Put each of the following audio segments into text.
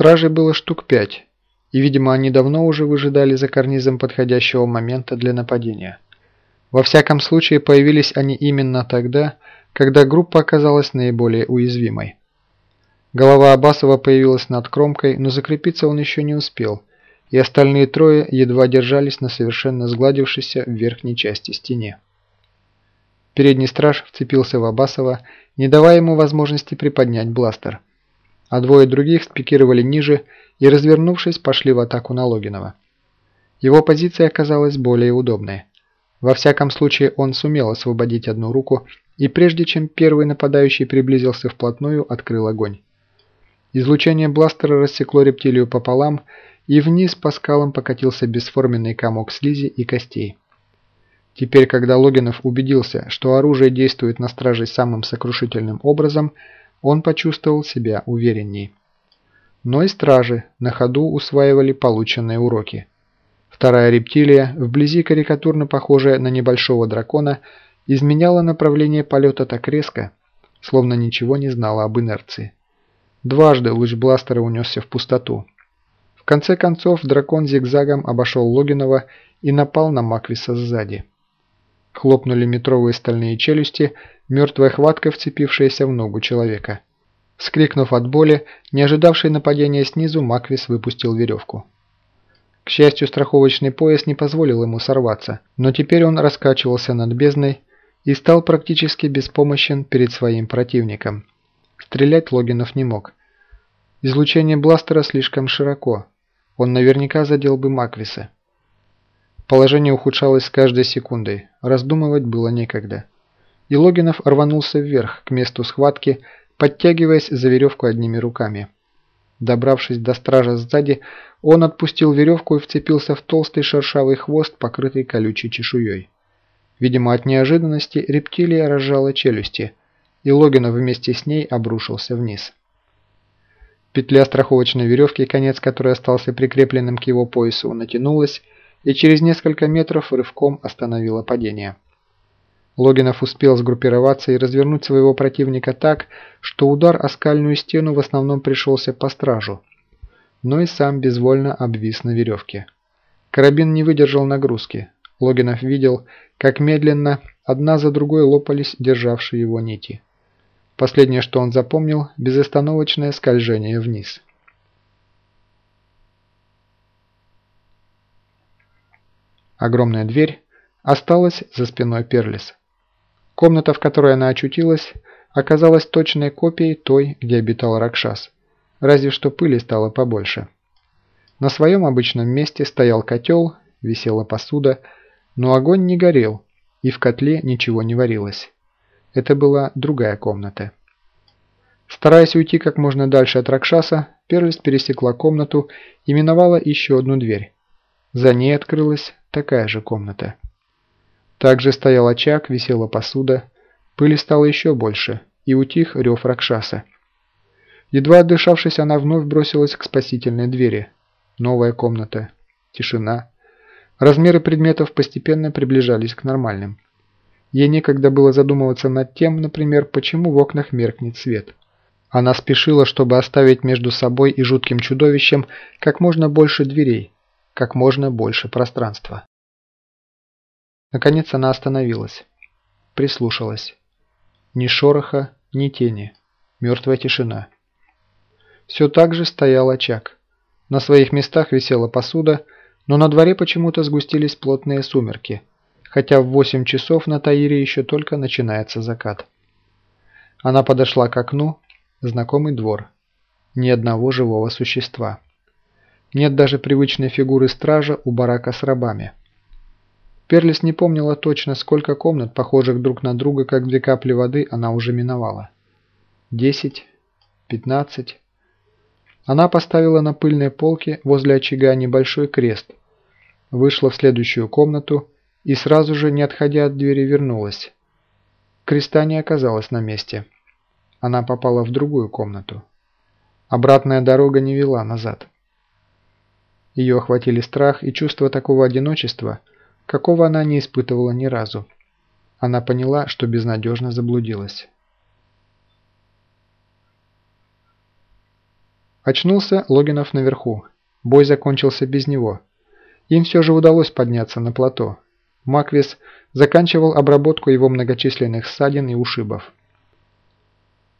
Стражей было штук пять, и, видимо, они давно уже выжидали за карнизом подходящего момента для нападения. Во всяком случае, появились они именно тогда, когда группа оказалась наиболее уязвимой. Голова Абасова появилась над кромкой, но закрепиться он еще не успел, и остальные трое едва держались на совершенно сгладившейся в верхней части стене. Передний страж вцепился в Абасова, не давая ему возможности приподнять бластер, а двое других спикировали ниже и, развернувшись, пошли в атаку на Логинова. Его позиция оказалась более удобной. Во всяком случае, он сумел освободить одну руку и прежде чем первый нападающий приблизился вплотную, открыл огонь. Излучение бластера рассекло рептилию пополам, и вниз по скалам покатился бесформенный комок слизи и костей. Теперь, когда Логинов убедился, что оружие действует на стражей самым сокрушительным образом, он почувствовал себя уверенней. Но и стражи на ходу усваивали полученные уроки. Вторая рептилия, вблизи карикатурно похожая на небольшого дракона, изменяла направление полета так резко, словно ничего не знала об инерции. Дважды луч бластера унесся в пустоту. В конце концов дракон зигзагом обошел Логинова и напал на Маквиса сзади. Хлопнули метровые стальные челюсти, мертвая хватка, вцепившаяся в ногу человека. Скрикнув от боли, не ожидавший нападения снизу, Маквис выпустил веревку. К счастью, страховочный пояс не позволил ему сорваться, но теперь он раскачивался над бездной и стал практически беспомощен перед своим противником. Стрелять Логинов не мог. Излучение бластера слишком широко. Он наверняка задел бы Маквиса. Положение ухудшалось с каждой секундой. Раздумывать было некогда. И Логинов рванулся вверх, к месту схватки, подтягиваясь за веревку одними руками. Добравшись до стража сзади, он отпустил веревку и вцепился в толстый шершавый хвост, покрытый колючей чешуей. Видимо, от неожиданности рептилия разжала челюсти, и Логинов вместе с ней обрушился вниз. Петля страховочной веревки, конец которой остался прикрепленным к его поясу, натянулась и через несколько метров рывком остановила падение. Логинов успел сгруппироваться и развернуть своего противника так, что удар о скальную стену в основном пришелся по стражу, но и сам безвольно обвис на веревке. Карабин не выдержал нагрузки. Логинов видел, как медленно одна за другой лопались державшие его нити. Последнее, что он запомнил – безостановочное скольжение вниз. Огромная дверь осталась за спиной Перлис. Комната, в которой она очутилась, оказалась точной копией той, где обитал Ракшас, разве что пыли стало побольше. На своем обычном месте стоял котел, висела посуда, но огонь не горел, и в котле ничего не варилось. Это была другая комната. Стараясь уйти как можно дальше от Ракшаса, Перлис пересекла комнату и миновала еще одну дверь. За ней открылась такая же комната. Также стоял очаг, висела посуда, пыли стало еще больше, и утих рев Ракшаса. Едва отдышавшись, она вновь бросилась к спасительной двери. Новая комната. Тишина. Размеры предметов постепенно приближались к нормальным. Ей некогда было задумываться над тем, например, почему в окнах меркнет свет. Она спешила, чтобы оставить между собой и жутким чудовищем как можно больше дверей, как можно больше пространства. Наконец она остановилась. Прислушалась. Ни шороха, ни тени. Мертвая тишина. Все так же стоял очаг. На своих местах висела посуда, но на дворе почему-то сгустились плотные сумерки – хотя в 8 часов на Таире еще только начинается закат. Она подошла к окну, знакомый двор. Ни одного живого существа. Нет даже привычной фигуры стража у барака с рабами. Перлис не помнила точно, сколько комнат, похожих друг на друга, как две капли воды, она уже миновала. Десять, пятнадцать. Она поставила на пыльной полке возле очага небольшой крест, вышла в следующую комнату и сразу же, не отходя от двери, вернулась. Креста не оказалась на месте. Она попала в другую комнату. Обратная дорога не вела назад. Ее охватили страх и чувство такого одиночества, какого она не испытывала ни разу. Она поняла, что безнадежно заблудилась. Очнулся Логинов наверху. Бой закончился без него. Им все же удалось подняться на плато. Маквис заканчивал обработку его многочисленных ссадин и ушибов.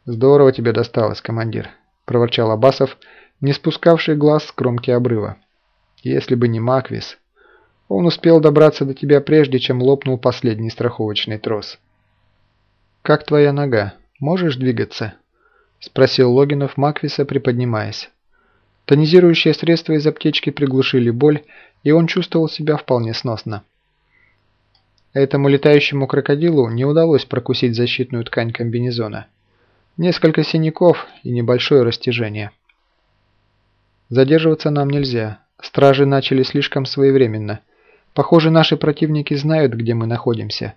«Здорово тебе досталось, командир», – проворчал Абасов, не спускавший глаз с кромки обрыва. «Если бы не Маквис, он успел добраться до тебя прежде, чем лопнул последний страховочный трос». «Как твоя нога? Можешь двигаться?» – спросил Логинов Маквиса, приподнимаясь. Тонизирующие средства из аптечки приглушили боль, и он чувствовал себя вполне сносно. Этому летающему крокодилу не удалось прокусить защитную ткань комбинезона. Несколько синяков и небольшое растяжение. Задерживаться нам нельзя. Стражи начали слишком своевременно. Похоже, наши противники знают, где мы находимся.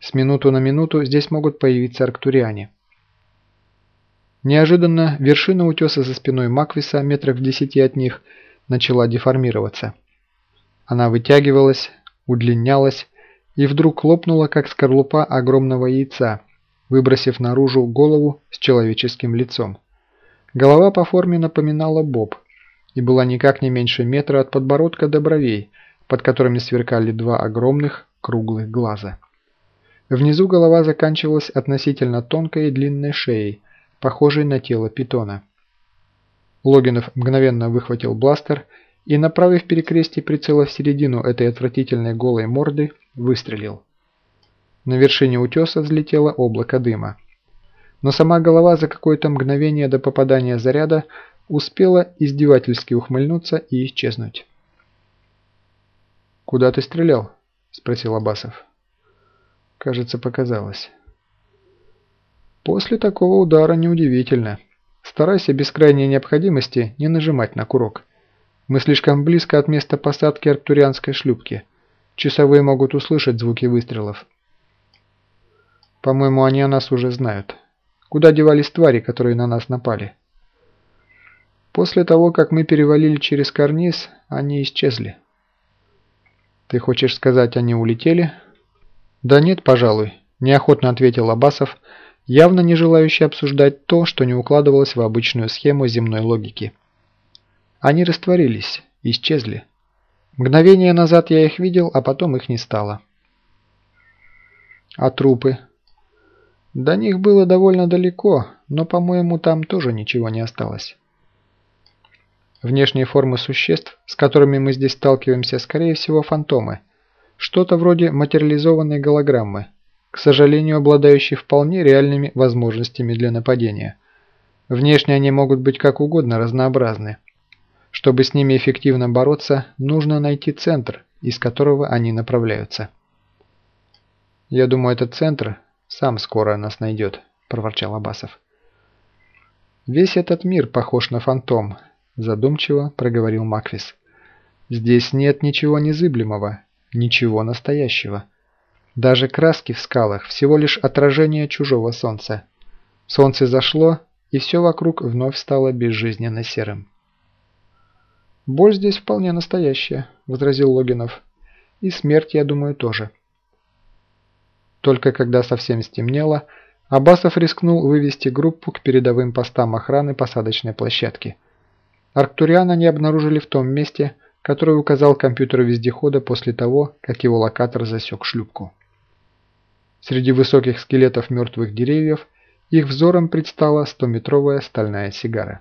С минуту на минуту здесь могут появиться арктуриане. Неожиданно вершина утеса за спиной Маквиса, метров в десяти от них, начала деформироваться. Она вытягивалась, удлинялась и вдруг лопнула, как скорлупа огромного яйца, выбросив наружу голову с человеческим лицом. Голова по форме напоминала боб и была никак не меньше метра от подбородка до бровей, под которыми сверкали два огромных круглых глаза. Внизу голова заканчивалась относительно тонкой и длинной шеей, похожей на тело питона. Логинов мгновенно выхватил бластер и, направив перекрестие прицела в середину этой отвратительной голой морды, выстрелил. На вершине утеса взлетело облако дыма. Но сама голова за какое-то мгновение до попадания заряда успела издевательски ухмыльнуться и исчезнуть. «Куда ты стрелял?» – спросил Абасов. Кажется, показалось. После такого удара неудивительно. Старайся без крайней необходимости не нажимать на курок. Мы слишком близко от места посадки арктурианской шлюпки. Часовые могут услышать звуки выстрелов. По-моему, они о нас уже знают. Куда девались твари, которые на нас напали? После того, как мы перевалили через карниз, они исчезли. Ты хочешь сказать, они улетели? Да нет, пожалуй, неохотно ответил Абасов, явно не желающий обсуждать то, что не укладывалось в обычную схему земной логики. Они растворились, исчезли. Мгновение назад я их видел, а потом их не стало. А трупы? До них было довольно далеко, но, по-моему, там тоже ничего не осталось. Внешние формы существ, с которыми мы здесь сталкиваемся, скорее всего, фантомы. Что-то вроде материализованной голограммы, к сожалению, обладающей вполне реальными возможностями для нападения. Внешне они могут быть как угодно разнообразны. Чтобы с ними эффективно бороться, нужно найти центр, из которого они направляются. «Я думаю, этот центр сам скоро нас найдет», – проворчал Абасов. «Весь этот мир похож на фантом», – задумчиво проговорил Маквис. «Здесь нет ничего незыблемого, ничего настоящего. Даже краски в скалах – всего лишь отражение чужого солнца. Солнце зашло, и все вокруг вновь стало безжизненно серым. «Боль здесь вполне настоящая», – возразил Логинов. «И смерть, я думаю, тоже». Только когда совсем стемнело, Абасов рискнул вывести группу к передовым постам охраны посадочной площадки. Арктуриана не обнаружили в том месте, которое указал компьютер вездехода после того, как его локатор засек шлюпку. Среди высоких скелетов мертвых деревьев их взором предстала 100-метровая стальная сигара.